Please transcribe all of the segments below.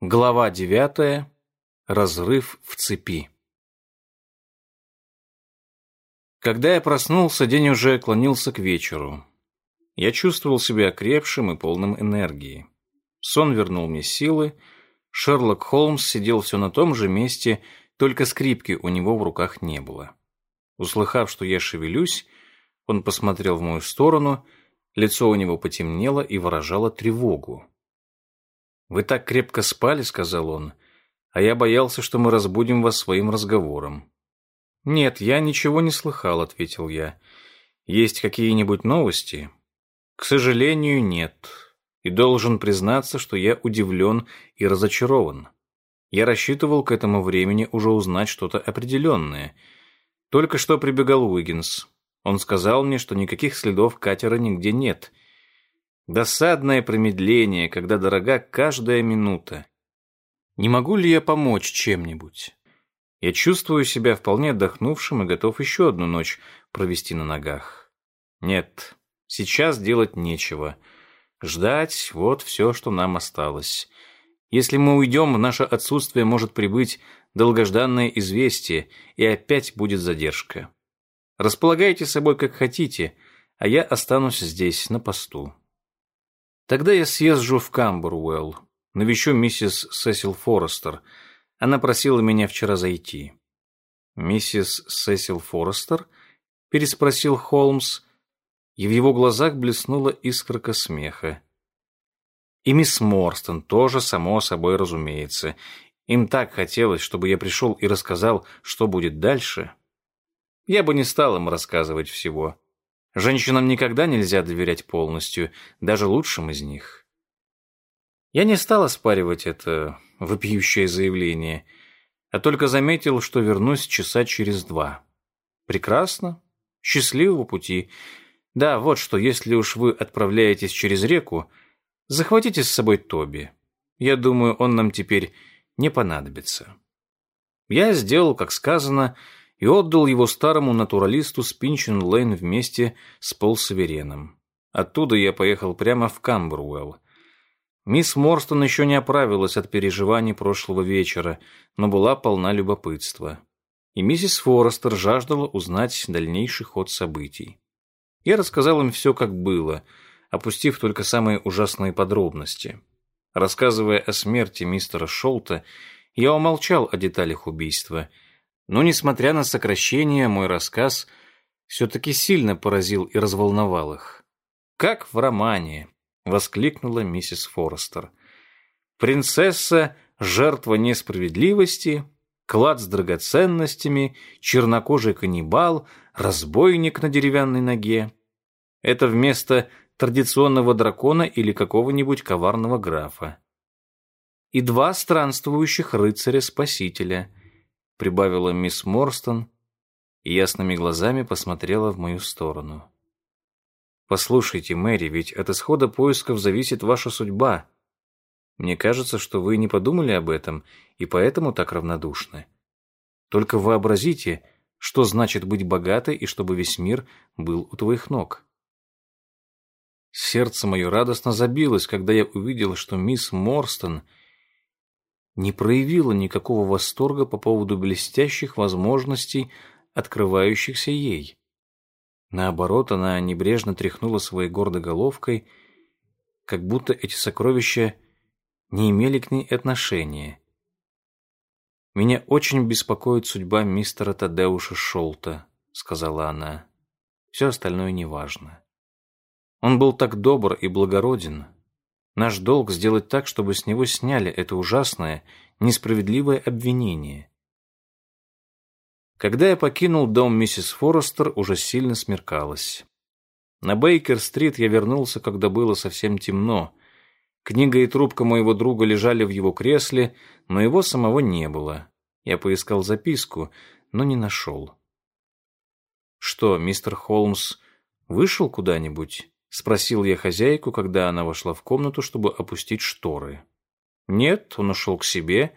Глава девятая. Разрыв в цепи. Когда я проснулся, день уже клонился к вечеру. Я чувствовал себя окрепшим и полным энергии. Сон вернул мне силы. Шерлок Холмс сидел все на том же месте, только скрипки у него в руках не было. Услыхав, что я шевелюсь, он посмотрел в мою сторону, лицо у него потемнело и выражало тревогу. «Вы так крепко спали», — сказал он, — «а я боялся, что мы разбудим вас своим разговором». «Нет, я ничего не слыхал», — ответил я. «Есть какие-нибудь новости?» «К сожалению, нет. И должен признаться, что я удивлен и разочарован. Я рассчитывал к этому времени уже узнать что-то определенное. Только что прибегал Уиггинс. Он сказал мне, что никаких следов катера нигде нет — Досадное промедление, когда дорога каждая минута. Не могу ли я помочь чем-нибудь? Я чувствую себя вполне отдохнувшим и готов еще одну ночь провести на ногах. Нет, сейчас делать нечего. Ждать — вот все, что нам осталось. Если мы уйдем, в наше отсутствие может прибыть долгожданное известие, и опять будет задержка. Располагайте собой как хотите, а я останусь здесь, на посту. Тогда я съезжу в Камбервелл, навещу миссис Сесил Форестер. Она просила меня вчера зайти. Миссис Сесил Форестер? переспросил Холмс, и в его глазах блеснула искорка смеха. И мисс Морстон тоже, само собой разумеется. Им так хотелось, чтобы я пришел и рассказал, что будет дальше. Я бы не стал им рассказывать всего. Женщинам никогда нельзя доверять полностью, даже лучшим из них. Я не стал оспаривать это вопиющее заявление, а только заметил, что вернусь часа через два. Прекрасно. Счастливого пути. Да, вот что, если уж вы отправляетесь через реку, захватите с собой Тоби. Я думаю, он нам теперь не понадобится. Я сделал, как сказано, и отдал его старому натуралисту Спинчин Лейн вместе с Пол Савереном. Оттуда я поехал прямо в Камбервелл. Мисс Морстон еще не оправилась от переживаний прошлого вечера, но была полна любопытства. И миссис Форестер жаждала узнать дальнейший ход событий. Я рассказал им все, как было, опустив только самые ужасные подробности. Рассказывая о смерти мистера Шолта, я умолчал о деталях убийства — но, несмотря на сокращение, мой рассказ все-таки сильно поразил и разволновал их. «Как в романе!» — воскликнула миссис Форестер. «Принцесса — жертва несправедливости, клад с драгоценностями, чернокожий каннибал, разбойник на деревянной ноге. Это вместо традиционного дракона или какого-нибудь коварного графа. И два странствующих рыцаря-спасителя — прибавила мисс Морстон и ясными глазами посмотрела в мою сторону. «Послушайте, Мэри, ведь от исхода поисков зависит ваша судьба. Мне кажется, что вы не подумали об этом и поэтому так равнодушны. Только вообразите, что значит быть богатой и чтобы весь мир был у твоих ног». Сердце мое радостно забилось, когда я увидел, что мисс Морстон — не проявила никакого восторга по поводу блестящих возможностей, открывающихся ей. Наоборот, она небрежно тряхнула своей гордой головкой, как будто эти сокровища не имели к ней отношения. «Меня очень беспокоит судьба мистера Тадеуша Шолта», — сказала она. «Все остальное неважно. Он был так добр и благороден, Наш долг сделать так, чтобы с него сняли это ужасное, несправедливое обвинение. Когда я покинул дом миссис Форестер, уже сильно смеркалось. На Бейкер-стрит я вернулся, когда было совсем темно. Книга и трубка моего друга лежали в его кресле, но его самого не было. Я поискал записку, но не нашел. Что, мистер Холмс вышел куда-нибудь? Спросил я хозяйку, когда она вошла в комнату, чтобы опустить шторы. Нет, он ушел к себе.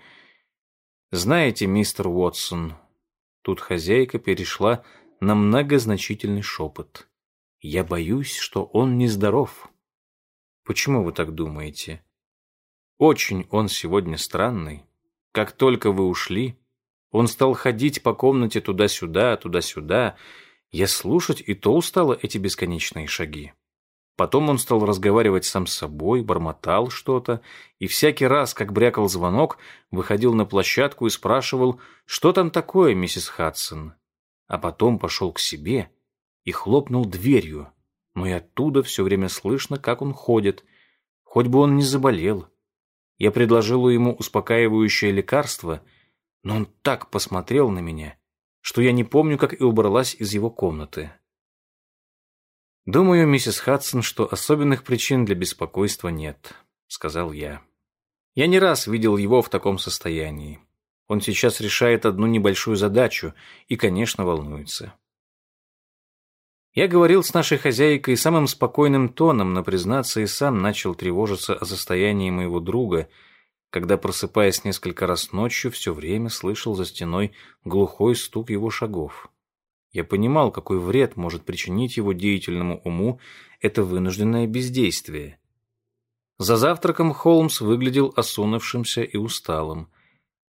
Знаете, мистер Уотсон, тут хозяйка перешла на многозначительный шепот. Я боюсь, что он нездоров. Почему вы так думаете? Очень он сегодня странный. Как только вы ушли, он стал ходить по комнате туда-сюда, туда-сюда. Я слушать и то устала эти бесконечные шаги. Потом он стал разговаривать сам с собой, бормотал что-то, и всякий раз, как брякал звонок, выходил на площадку и спрашивал, что там такое, миссис Хадсон. А потом пошел к себе и хлопнул дверью, но и оттуда все время слышно, как он ходит, хоть бы он не заболел. Я предложила ему успокаивающее лекарство, но он так посмотрел на меня, что я не помню, как и убралась из его комнаты. «Думаю, миссис Хадсон, что особенных причин для беспокойства нет», — сказал я. «Я не раз видел его в таком состоянии. Он сейчас решает одну небольшую задачу и, конечно, волнуется». Я говорил с нашей хозяйкой самым спокойным тоном, но, признаться, и сам начал тревожиться о состоянии моего друга, когда, просыпаясь несколько раз ночью, все время слышал за стеной глухой стук его шагов. Я понимал, какой вред может причинить его деятельному уму это вынужденное бездействие. За завтраком Холмс выглядел осунувшимся и усталым.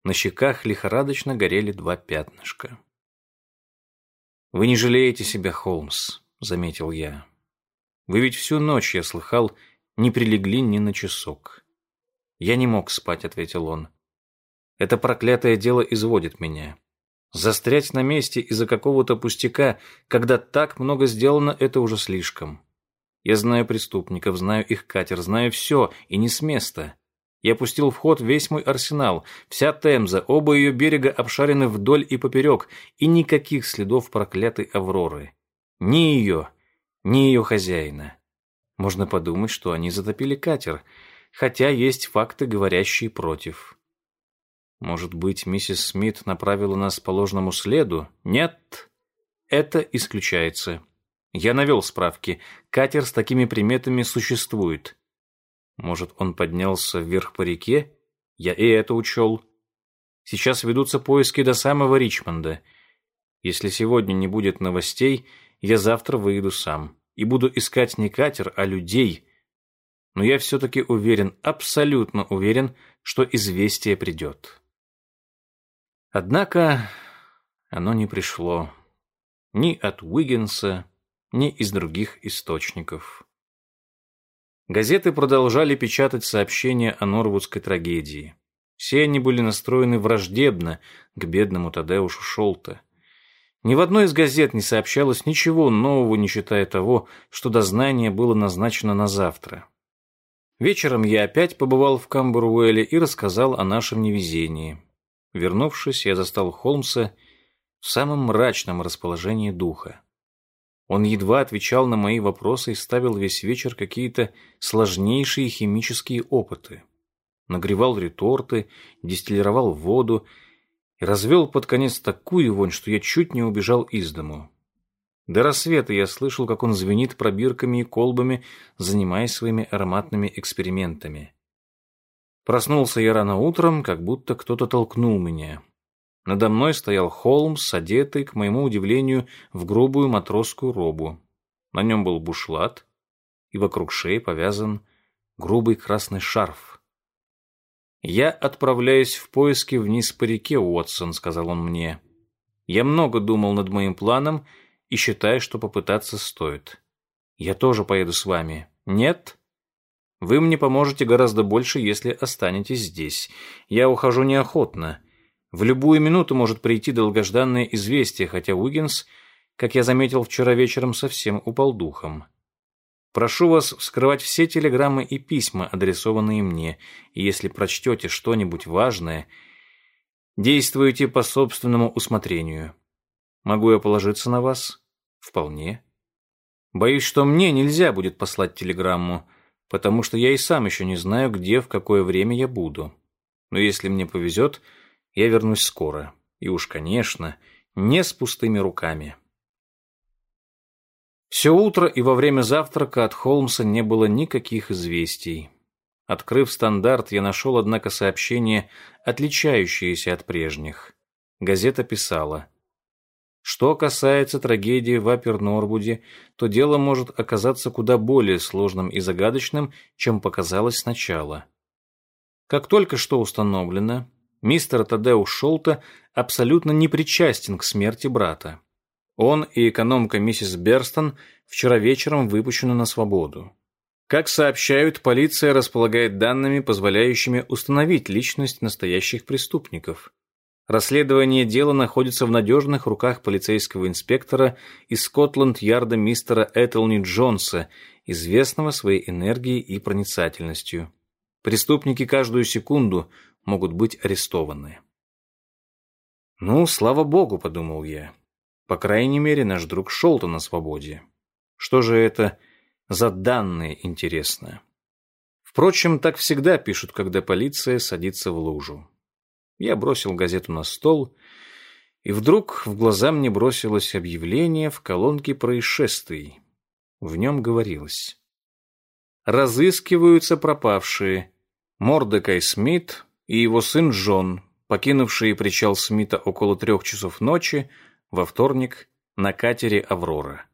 На щеках лихорадочно горели два пятнышка. «Вы не жалеете себя, Холмс», — заметил я. «Вы ведь всю ночь, я слыхал, не прилегли ни на часок». «Я не мог спать», — ответил он. «Это проклятое дело изводит меня. Застрять на месте из-за какого-то пустяка, когда так много сделано, это уже слишком. Я знаю преступников, знаю их катер, знаю все, и не с места. Я пустил в ход весь мой арсенал, вся Темза, оба ее берега обшарены вдоль и поперек, и никаких следов проклятой Авроры. Ни ее, ни ее хозяина. Можно подумать, что они затопили катер, хотя есть факты, говорящие против. Может быть, миссис Смит направила нас по ложному следу? Нет, это исключается. Я навел справки. Катер с такими приметами существует. Может, он поднялся вверх по реке? Я и это учел. Сейчас ведутся поиски до самого Ричмонда. Если сегодня не будет новостей, я завтра выйду сам. И буду искать не катер, а людей. Но я все-таки уверен, абсолютно уверен, что известие придет. Однако оно не пришло ни от Уиггинса, ни из других источников. Газеты продолжали печатать сообщения о Норвудской трагедии. Все они были настроены враждебно к бедному Тадеушу Шолта. Ни в одной из газет не сообщалось ничего нового, не считая того, что дознание было назначено на завтра. Вечером я опять побывал в Камберуэле и рассказал о нашем невезении. Вернувшись, я застал Холмса в самом мрачном расположении духа. Он едва отвечал на мои вопросы и ставил весь вечер какие-то сложнейшие химические опыты. Нагревал реторты, дистиллировал воду и развел под конец такую вонь, что я чуть не убежал из дому. До рассвета я слышал, как он звенит пробирками и колбами, занимаясь своими ароматными экспериментами. Проснулся я рано утром, как будто кто-то толкнул меня. Надо мной стоял Холмс, одетый, к моему удивлению, в грубую матросскую робу. На нем был бушлат, и вокруг шеи повязан грубый красный шарф. «Я отправляюсь в поиски вниз по реке, Уотсон», — сказал он мне. «Я много думал над моим планом и считаю, что попытаться стоит. Я тоже поеду с вами. Нет?» Вы мне поможете гораздо больше, если останетесь здесь. Я ухожу неохотно. В любую минуту может прийти долгожданное известие, хотя Уиггинс, как я заметил вчера вечером, совсем упал духом. Прошу вас вскрывать все телеграммы и письма, адресованные мне, и если прочтете что-нибудь важное, действуйте по собственному усмотрению. Могу я положиться на вас? Вполне. Боюсь, что мне нельзя будет послать телеграмму, потому что я и сам еще не знаю, где, в какое время я буду. Но если мне повезет, я вернусь скоро. И уж, конечно, не с пустыми руками. Все утро и во время завтрака от Холмса не было никаких известий. Открыв стандарт, я нашел, однако, сообщение, отличающееся от прежних. Газета писала – что касается трагедии в Апер-Норвуде, то дело может оказаться куда более сложным и загадочным, чем показалось сначала. Как только что установлено, мистер Тадеу Шолта абсолютно не причастен к смерти брата. Он и экономка миссис Берстон вчера вечером выпущены на свободу. Как сообщают, полиция располагает данными, позволяющими установить личность настоящих преступников. Расследование дела находится в надежных руках полицейского инспектора из Скотланд-Ярда мистера Этелни Джонса, известного своей энергией и проницательностью. Преступники каждую секунду могут быть арестованы. «Ну, слава богу», — подумал я. «По крайней мере, наш друг Шолта на свободе. Что же это за данные, интересно?» Впрочем, так всегда пишут, когда полиция садится в лужу. Я бросил газету на стол, и вдруг в глаза мне бросилось объявление в колонке происшествий. В нем говорилось. Разыскиваются пропавшие Мордекай Смит и его сын Джон, покинувшие причал Смита около трех часов ночи во вторник на катере «Аврора».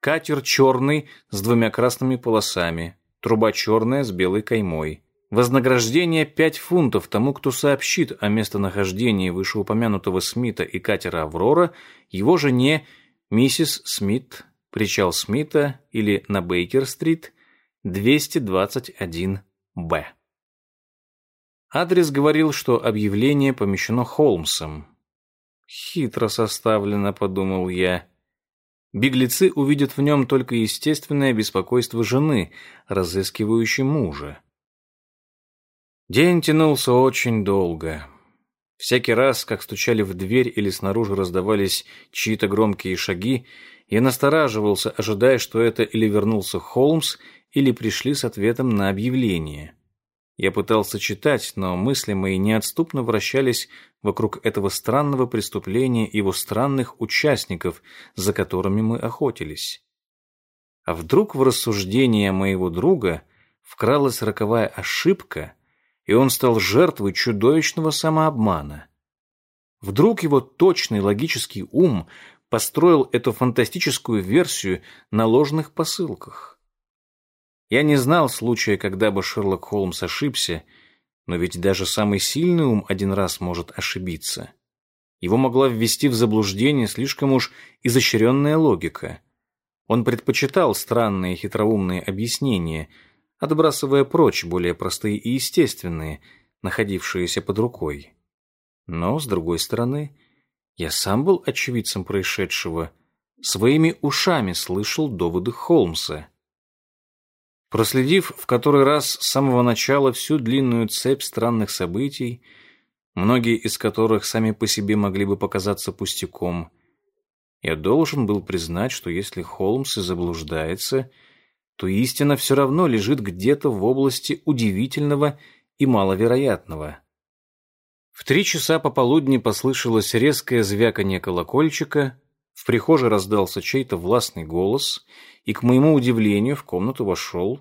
Катер черный с двумя красными полосами, труба черная с белой каймой. Вознаграждение 5 фунтов тому, кто сообщит о местонахождении вышеупомянутого Смита и катера «Аврора» его жене миссис Смит, причал Смита или на Бейкер-стрит, 221-Б. Адрес говорил, что объявление помещено Холмсом. «Хитро составлено», — подумал я. Беглецы увидят в нем только естественное беспокойство жены, разыскивающей мужа. День тянулся очень долго. Всякий раз, как стучали в дверь или снаружи раздавались чьи-то громкие шаги, я настораживался, ожидая, что это или вернулся Холмс, или пришли с ответом на объявление. Я пытался читать, но мысли мои неотступно вращались вокруг этого странного преступления и его странных участников, за которыми мы охотились. А вдруг в рассуждения моего друга вкралась роковая ошибка, и он стал жертвой чудовищного самообмана. Вдруг его точный логический ум построил эту фантастическую версию на ложных посылках. Я не знал случая, когда бы Шерлок Холмс ошибся, но ведь даже самый сильный ум один раз может ошибиться. Его могла ввести в заблуждение слишком уж изощренная логика. Он предпочитал странные хитроумные объяснения, отбрасывая прочь более простые и естественные, находившиеся под рукой. Но, с другой стороны, я сам был очевидцем происшедшего, своими ушами слышал доводы Холмса. Проследив в который раз с самого начала всю длинную цепь странных событий, многие из которых сами по себе могли бы показаться пустяком, я должен был признать, что если Холмс и заблуждается, то истина все равно лежит где-то в области удивительного и маловероятного. В три часа пополудни послышалось резкое звяканье колокольчика, в прихожей раздался чей-то властный голос, и, к моему удивлению, в комнату вошел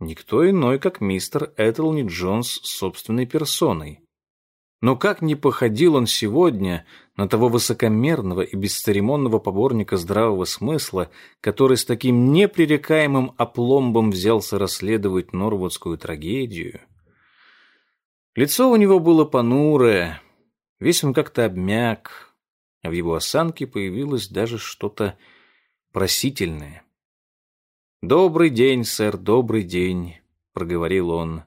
никто иной, как мистер Этелни Джонс собственной персоной. Но как не походил он сегодня на того высокомерного и бесцеремонного поборника здравого смысла, который с таким непререкаемым опломбом взялся расследовать норвудскую трагедию. Лицо у него было понурое, весь он как-то обмяк, а в его осанке появилось даже что-то просительное. «Добрый день, сэр, добрый день», — проговорил он.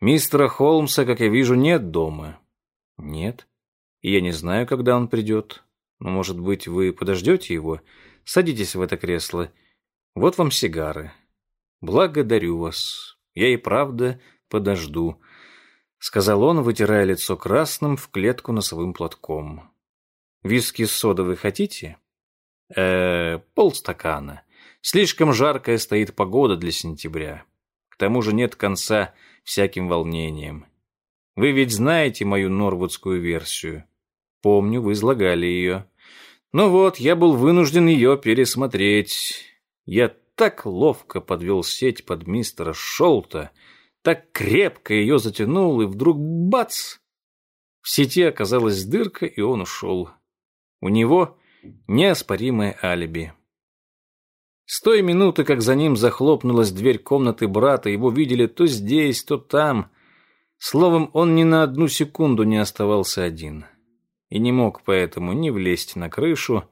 «Мистера Холмса, как я вижу, нет дома». «Нет. Я не знаю, когда он придет. Но, может быть, вы подождете его? Садитесь в это кресло. Вот вам сигары. Благодарю вас. Я и правда подожду», — сказал он, вытирая лицо красным в клетку носовым платком. «Виски с содой хотите?» «Э, полстакана». Слишком жаркая стоит погода для сентября. К тому же нет конца всяким волнениям. Вы ведь знаете мою норвудскую версию. Помню, вы излагали ее. Ну вот, я был вынужден ее пересмотреть. Я так ловко подвел сеть под мистера Шолта, так крепко ее затянул, и вдруг бац! В сети оказалась дырка, и он ушел. У него неоспоримое алиби. С той минуты, как за ним захлопнулась дверь комнаты брата, его видели то здесь, то там. Словом, он ни на одну секунду не оставался один. И не мог поэтому ни влезть на крышу,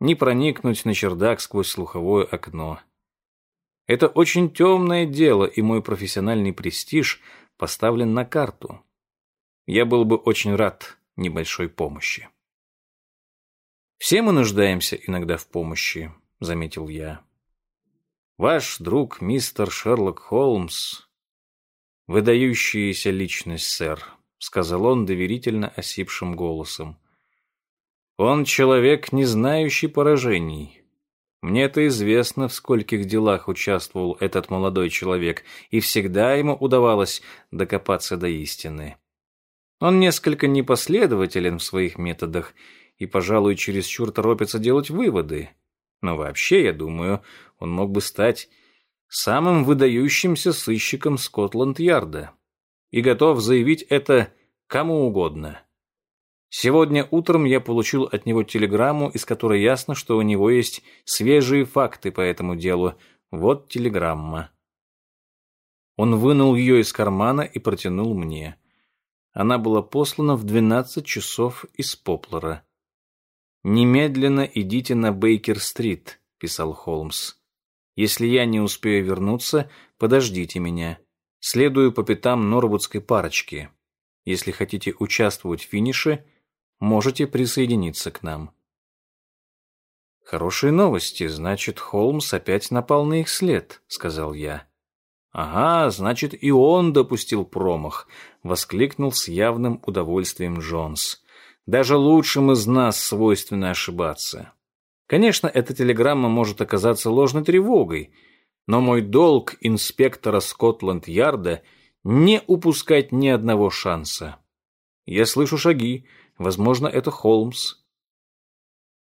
ни проникнуть на чердак сквозь слуховое окно. Это очень темное дело, и мой профессиональный престиж поставлен на карту. Я был бы очень рад небольшой помощи. «Все мы нуждаемся иногда в помощи», — заметил я. «Ваш друг мистер Шерлок Холмс «Выдающаяся личность, сэр», — сказал он доверительно осипшим голосом. «Он человек, не знающий поражений. Мне это известно, в скольких делах участвовал этот молодой человек, и всегда ему удавалось докопаться до истины. Он несколько непоследователен в своих методах и, пожалуй, чересчур торопится делать выводы. Но вообще, я думаю, он мог бы стать самым выдающимся сыщиком Скотланд-Ярда и готов заявить это кому угодно. Сегодня утром я получил от него телеграмму, из которой ясно, что у него есть свежие факты по этому делу. Вот телеграмма. Он вынул ее из кармана и протянул мне. Она была послана в 12 часов из Поплера. «Немедленно идите на Бейкер-стрит», — писал Холмс. Если я не успею вернуться, подождите меня. Следую по пятам норвудской парочки. Если хотите участвовать в финише, можете присоединиться к нам. Хорошие новости, значит, Холмс опять напал на их след, сказал я. Ага, значит, и он допустил промах, воскликнул с явным удовольствием Джонс. Даже лучшим из нас свойственно ошибаться. Конечно, эта телеграмма может оказаться ложной тревогой, но мой долг инспектора Скотланд-Ярда не упускать ни одного шанса. Я слышу шаги, возможно, это Холмс.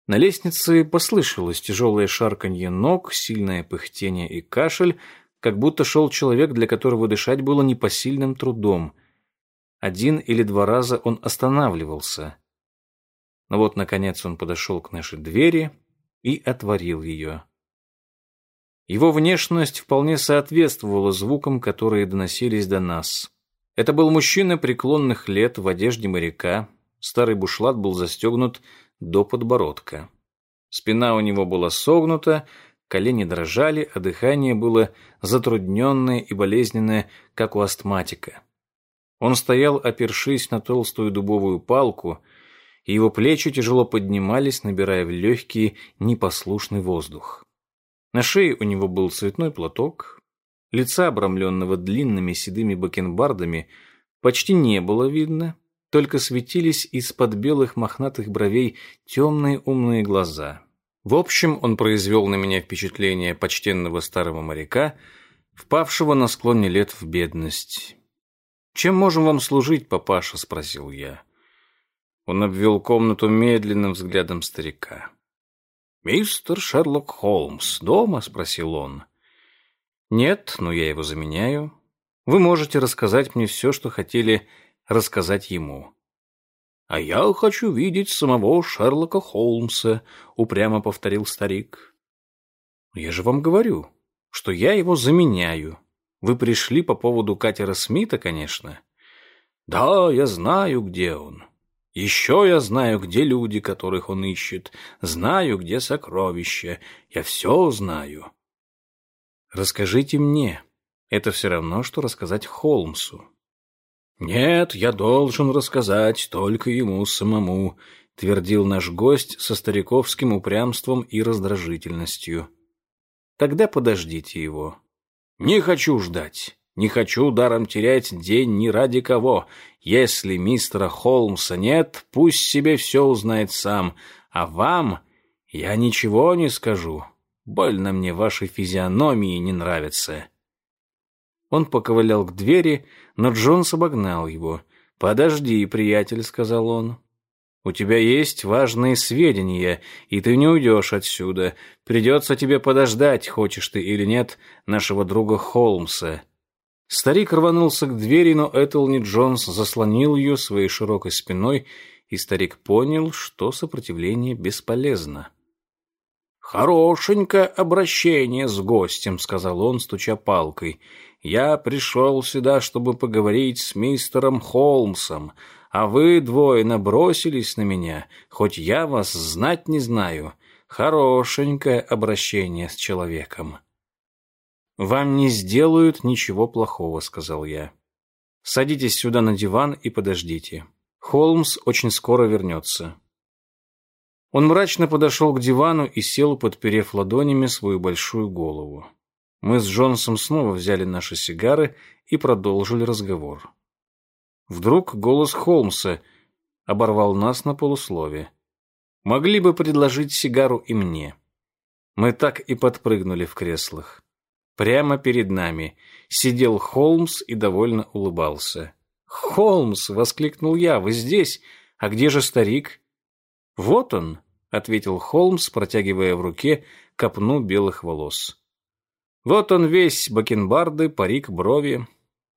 На лестнице послышалось тяжелое шарканье ног, сильное пыхтение и кашель, как будто шел человек, для которого дышать было непосильным трудом. Один или два раза он останавливался. Но вот, наконец, он подошел к нашей двери и отворил ее. Его внешность вполне соответствовала звукам, которые доносились до нас. Это был мужчина преклонных лет в одежде моряка, старый бушлат был застегнут до подбородка. Спина у него была согнута, колени дрожали, а дыхание было затрудненное и болезненное, как у астматика. Он стоял, опершись на толстую дубовую палку, и его плечи тяжело поднимались, набирая в легкий непослушный воздух. На шее у него был цветной платок, лица, обрамленного длинными седыми бакенбардами, почти не было видно, только светились из-под белых мохнатых бровей темные умные глаза. В общем, он произвел на меня впечатление почтенного старого моряка, впавшего на склоне лет в бедность. «Чем можем вам служить, папаша?» — спросил я. Он обвел комнату медленным взглядом старика. «Мистер Шерлок Холмс дома?» — спросил он. «Нет, но я его заменяю. Вы можете рассказать мне все, что хотели рассказать ему». «А я хочу видеть самого Шерлока Холмса», — упрямо повторил старик. «Я же вам говорю, что я его заменяю. Вы пришли по поводу катера Смита, конечно». «Да, я знаю, где он. Еще я знаю, где люди, которых он ищет, знаю, где сокровища. Я все знаю. Расскажите мне. Это все равно, что рассказать Холмсу. Нет, я должен рассказать только ему самому, твердил наш гость со стариковским упрямством и раздражительностью. Тогда подождите его. Не хочу ждать. Не хочу даром терять день ни ради кого. Если мистера Холмса нет, пусть себе все узнает сам. А вам я ничего не скажу. Больно мне ваши физиономии не нравятся». Он поковылял к двери, но Джонс обогнал его. «Подожди, приятель», — сказал он. «У тебя есть важные сведения, и ты не уйдешь отсюда. Придется тебе подождать, хочешь ты или нет, нашего друга Холмса». Старик рванулся к двери, но Этелни Джонс заслонил ее своей широкой спиной, и старик понял, что сопротивление бесполезно. «Хорошенькое обращение с гостем», — сказал он, стуча палкой. «Я пришел сюда, чтобы поговорить с мистером Холмсом, а вы двое набросились на меня, хоть я вас знать не знаю. Хорошенькое обращение с человеком». «Вам не сделают ничего плохого», — сказал я. «Садитесь сюда на диван и подождите. Холмс очень скоро вернется». Он мрачно подошел к дивану и сел, подперев ладонями свою большую голову. Мы с Джонсом снова взяли наши сигары и продолжили разговор. Вдруг голос Холмса оборвал нас на полуслове. Могли бы предложить сигару и мне. Мы так и подпрыгнули в креслах. Прямо перед нами сидел Холмс и довольно улыбался. «Холмс!» — воскликнул я. «Вы здесь? А где же старик?» «Вот он», — ответил Холмс, протягивая в руке копну белых волос. «Вот он весь, бакенбарды, парик, брови.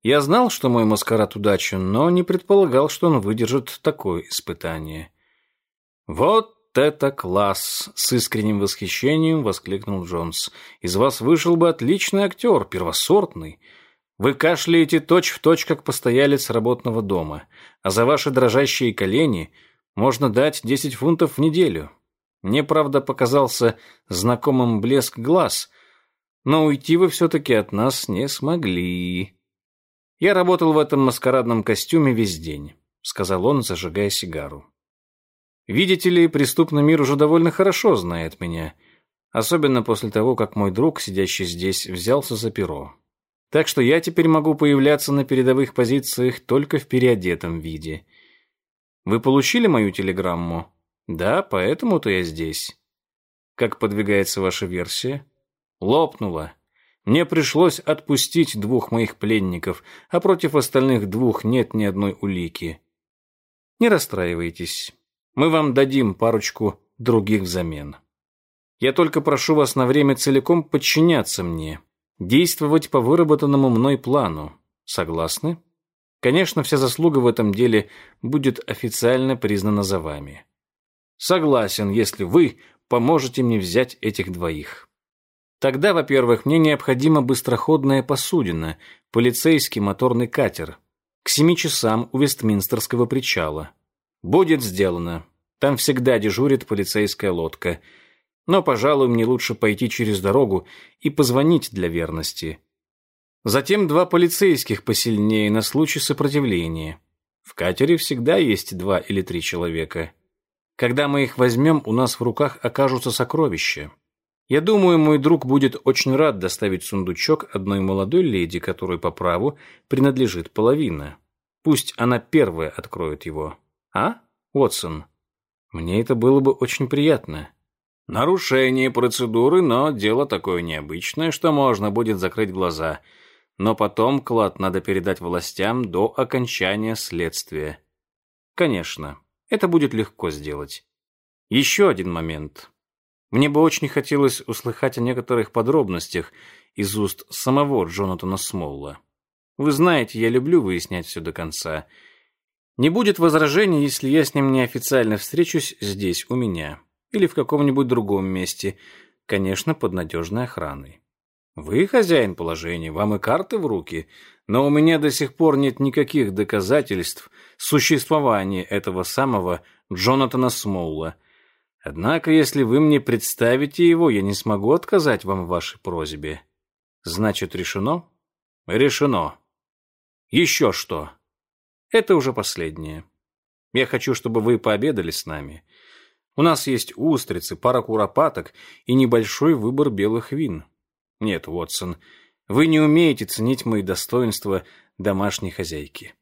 Я знал, что мой маскарад удачен, но не предполагал, что он выдержит такое испытание». «Вот это класс!» — с искренним восхищением воскликнул Джонс. «Из вас вышел бы отличный актер, первосортный». Вы кашляете точь-в-точь, как постоялец работного дома, а за ваши дрожащие колени можно дать 10 фунтов в неделю. Мне, правда, показался знакомым блеск глаз, но уйти вы все-таки от нас не смогли. Я работал в этом маскарадном костюме весь день, сказал он, зажигая сигару. Видите ли, преступный мир уже довольно хорошо знает меня, особенно после того, как мой друг, сидящий здесь, взялся за перо. Так что я теперь могу появляться на передовых позициях только в переодетом виде. Вы получили мою телеграмму? Да, поэтому-то я здесь. Как подвигается ваша версия? Лопнула. Мне пришлось отпустить двух моих пленников, а против остальных двух нет ни одной улики. Не расстраивайтесь. Мы вам дадим парочку других взамен. Я только прошу вас на время целиком подчиняться мне действовать по выработанному мной плану. Согласны? Конечно, вся заслуга в этом деле будет официально признана за вами. Согласен, если вы поможете мне взять этих двоих. Тогда, во-первых, мне необходима быстроходная посудина, полицейский моторный катер. К семи часам у Вестминстерского причала. Будет сделано. Там всегда дежурит полицейская лодка – но, пожалуй, мне лучше пойти через дорогу и позвонить для верности. Затем два полицейских посильнее на случай сопротивления. В катере всегда есть два или три человека. Когда мы их возьмем, у нас в руках окажутся сокровища. Я думаю, мой друг будет очень рад доставить сундучок одной молодой леди, которой по праву принадлежит половина. Пусть она первая откроет его. А, Уотсон? Мне это было бы очень приятно. Нарушение процедуры, но дело такое необычное, что можно будет закрыть глаза. Но потом клад надо передать властям до окончания следствия. Конечно, это будет легко сделать. Еще один момент. Мне бы очень хотелось услыхать о некоторых подробностях из уст самого Джонатана Смолла. Вы знаете, я люблю выяснять все до конца. Не будет возражений, если я с ним неофициально встречусь здесь, у меня или в каком-нибудь другом месте, конечно, под надежной охраной. Вы хозяин положения, вам и карты в руки, но у меня до сих пор нет никаких доказательств существования этого самого Джонатана Смолла. Однако, если вы мне представите его, я не смогу отказать вам в вашей просьбе. Значит, решено? Решено. Еще что? Это уже последнее. Я хочу, чтобы вы пообедали с нами. У нас есть устрицы, пара куропаток и небольшой выбор белых вин. Нет, Уотсон, вы не умеете ценить мои достоинства домашней хозяйки.